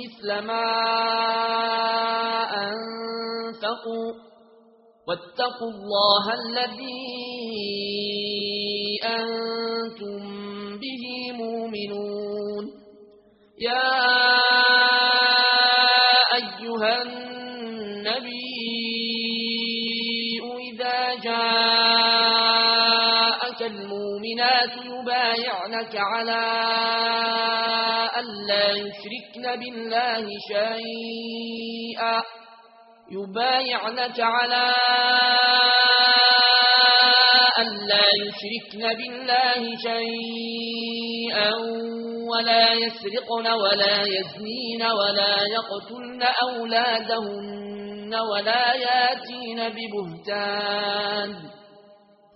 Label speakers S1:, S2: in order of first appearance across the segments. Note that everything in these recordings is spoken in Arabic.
S1: مثل ما أنفقوا واتقوا الله الذي أنتم به مؤمنون. يا أيها النبي إذا جاءك المؤمنات يبايعنك على يشركن بالله شيئا. يبايعنك على أن لا يشركن بالله شيئا ولا يسرقن ولا يزنين ولا يقتلن أولادهن ولا ياتين ببهتان.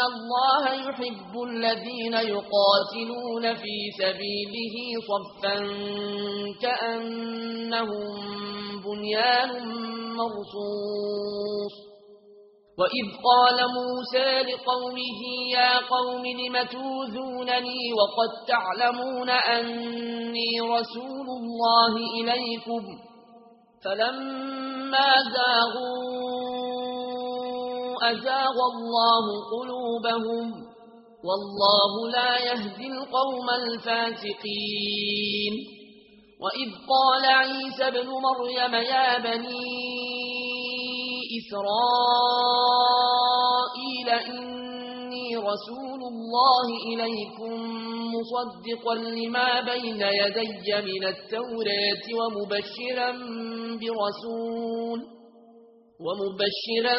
S1: ان الله يحب الذين يقاتلون في سبيله صفا كانهم بنيان مرصوص. وإذ قال موسى لقومه يا قوم لم توذونني وقد تعلمون أني رسول الله إليكم فلما زاغون أزاغ الله قلوبهم والله لا يهدي القوم الفاسقين. وإذ قال عيسى بن مريم يا بني إسرائيل إني رسول الله إليكم مصدقا لما بين يدي من التوراة ومبشرا برسول ومبشرا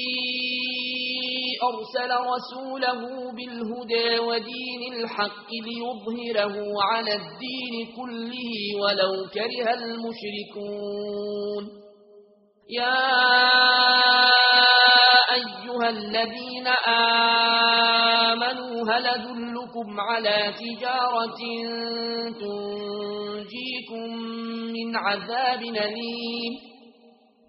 S1: أرسل رسوله بالهدى ودين الحق ليظهره على الدين كله ولو كره المشركون. يا أيها الذين آمنوا هل دلكم على تجارة تنجيكم من عذاب نليم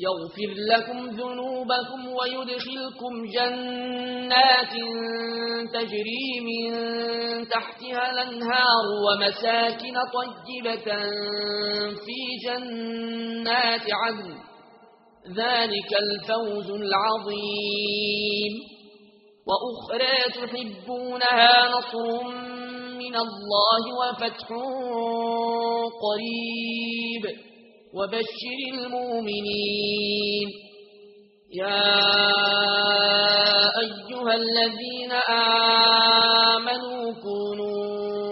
S1: يغفر لكم ذنوبكم ويدخلكم جنات تجري من تحتها الأنهار ومساكن طيبة في جنات عدن. ذلك الفوز العظيم. وأخرى تحبونها نصر من الله وفتح قريب. وبشر المؤمنين. يا أيها الذين آمنوا كونوا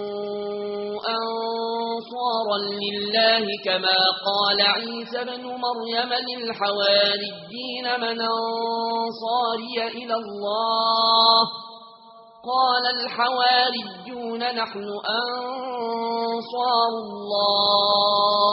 S1: أنصارا لله كما قال عيسى بن مريم للحواريين من أنصاري إلى الله. قال الحواريون نحن أنصار الله.